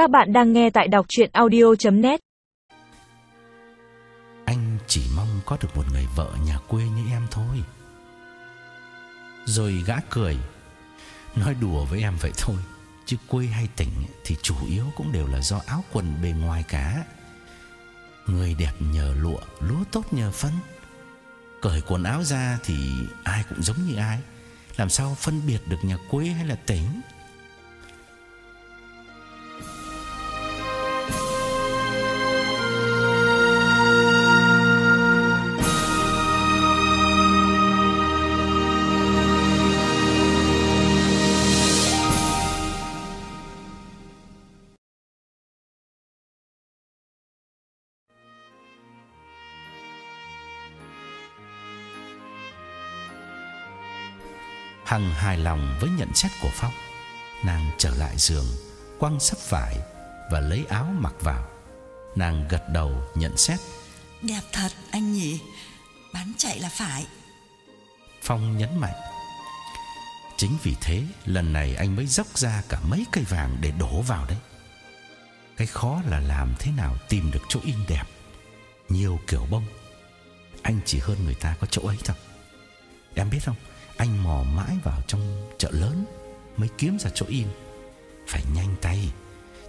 Các bạn đang nghe tại đọc chuyện audio.net Anh chỉ mong có được một người vợ nhà quê như em thôi. Rồi gã cười Nói đùa với em vậy thôi Chứ quê hay tỉnh thì chủ yếu cũng đều là do áo quần bề ngoài cả. Người đẹp nhờ lụa, lúa tốt nhờ phân Cởi quần áo ra thì ai cũng giống như ai. Làm sao phân biệt được nhà quê hay là tỉnh? Hằng hài lòng với nhận xét của Phong. Nàng trở lại giường Quăng sắp vải Và lấy áo mặc vào. Nàng gật đầu nhận xét. Đẹp thật anh nhỉ. Bán chạy là phải. Phong nhấn mạnh. Chính vì thế lần này anh mới dốc ra cả mấy cây vàng để đổ vào đấy. Cái khó là làm thế nào tìm được chỗ in đẹp. Nhiều kiểu bông. Anh chỉ hơn người ta có chỗ ấy thôi. Em biết không anh mò mãi vào trong chợ lớn Mới kiếm ra chỗ in. Phải nhanh tay,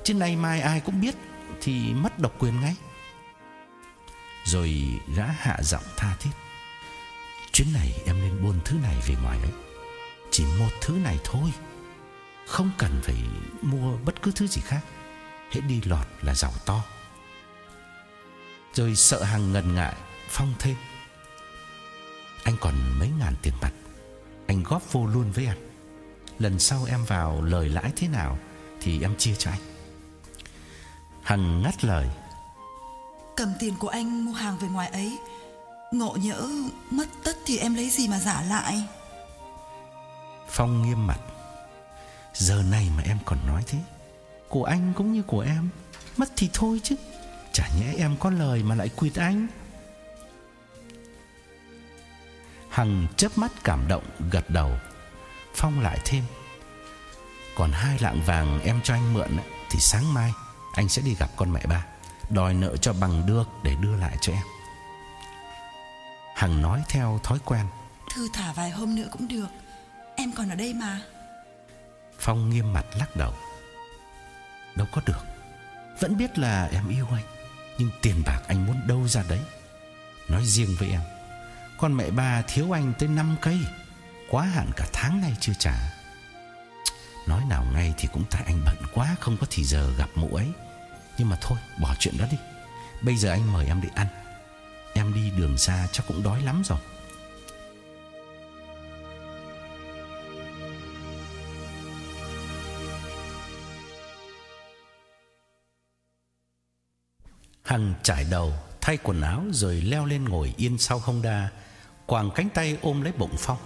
Chứ nay mai ai cũng biết Thì mất độc quyền ngay. Rồi gã hạ giọng tha thiết, Chuyến này em nên buôn thứ này về ngoài ấy Chỉ một thứ này thôi, Không cần phải mua bất cứ thứ gì khác. Hãy đi lọt là giàu to. Rồi sợ hàng ngần ngại, Phong thêm, Anh còn mấy ngàn tiền mặt anh góp vô luôn với em. Lần sau em vào lời lãi thế nào Thì em chia cho anh. Hằng ngắt lời. Cầm tiền của anh mua hàng về ngoài ấy. Ngộ nhỡ mất tất thì em lấy gì mà giả lại? Phong nghiêm mặt. Giờ này mà em còn nói thế Của anh cũng như của em Mất thì thôi chứ. Chả nhẽ em có lời mà lại quyệt anh Hằng chớp mắt cảm động gật đầu. Phong lại thêm. Còn hai lạng vàng em cho anh mượn Thì sáng mai Anh sẽ đi gặp con mẹ ba Đòi nợ cho bằng được để đưa lại cho em. Hằng nói theo thói quen. Thư thả vài hôm nữa cũng được. Em còn ở đây mà. Phong nghiêm mặt lắc đầu. Đâu có được. Vẫn biết là em yêu anh Nhưng tiền bạc anh muốn đâu ra đấy. Nói riêng với em con mẹ ba thiếu anh tới 5 cây. Quá hạn cả tháng nay chưa trả. Nói nào ngay thì cũng tại anh bận quá, Không có thì giờ gặp mụ ấy. Nhưng mà thôi, bỏ chuyện đó đi. Bây giờ anh mời em đi ăn. Em đi đường xa chắc cũng đói lắm rồi. Hằng trải đầu, Thay quần áo rồi leo lên ngồi yên sau Honda Quàng cánh tay ôm lấy bụng Phong.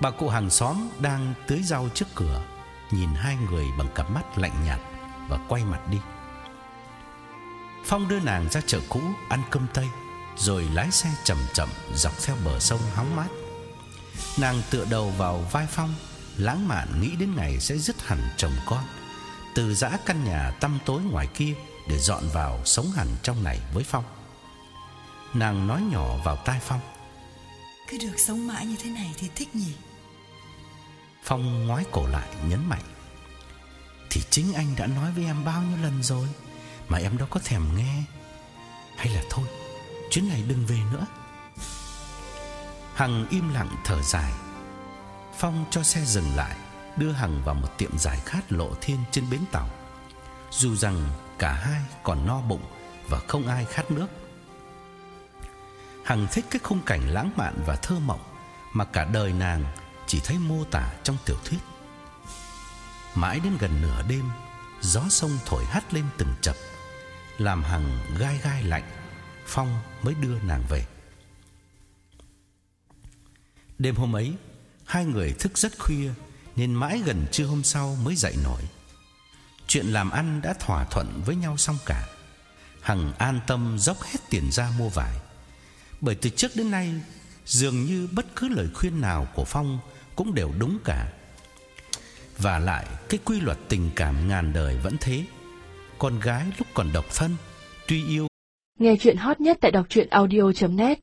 Bà cụ hàng xóm đang tưới rau trước cửa, Nhìn hai người bằng cặp mắt lạnh nhạt Và quay mặt đi. Phong đưa nàng ra chợ cũ Ăn cơm tây, Rồi lái xe chậm chậm Dọc theo bờ sông hóng mát. Nàng tựa đầu vào vai Phong, Lãng mạn nghĩ đến ngày sẽ dứt hẳn chồng con, Từ giã căn nhà tăm tối ngoài kia Để dọn vào sống hẳn trong này với Phong. Nàng nói nhỏ vào tai Phong. Cứ được sống mãi như thế này thì thích nhỉ? Phong ngoái cổ lại nhấn mạnh. Thì chính anh đã nói với em bao nhiêu lần rồi Mà em đâu có thèm nghe? Hay là thôi, Chuyến này đừng về nữa. Hằng im lặng thở dài. Phong cho xe dừng lại, Đưa Hằng vào một tiệm giải khát lộ thiên trên bến tàu. Dù rằng cả hai còn no bụng Và không ai khát nước Hằng thích cái khung cảnh lãng mạn và thơ mộng Mà cả đời nàng chỉ thấy mô tả trong tiểu thuyết. Mãi đến gần nửa đêm, Gió sông thổi hắt lên từng chập, Làm Hằng gai gai lạnh, Phong mới đưa nàng về. Đêm hôm ấy, Hai người thức rất khuya Nên mãi gần trưa hôm sau mới dậy nổi. Chuyện làm ăn đã thỏa thuận với nhau xong cả. Hằng an tâm dốc hết tiền ra mua vải bởi từ trước đến nay Dường như bất cứ lời khuyên nào của Phong Cũng đều đúng cả. Và lại cái quy luật tình cảm ngàn đời vẫn thế. Con gái lúc còn độc thân, tuy yêu Nghe chuyện hot nhất tại đọc truyện audio.net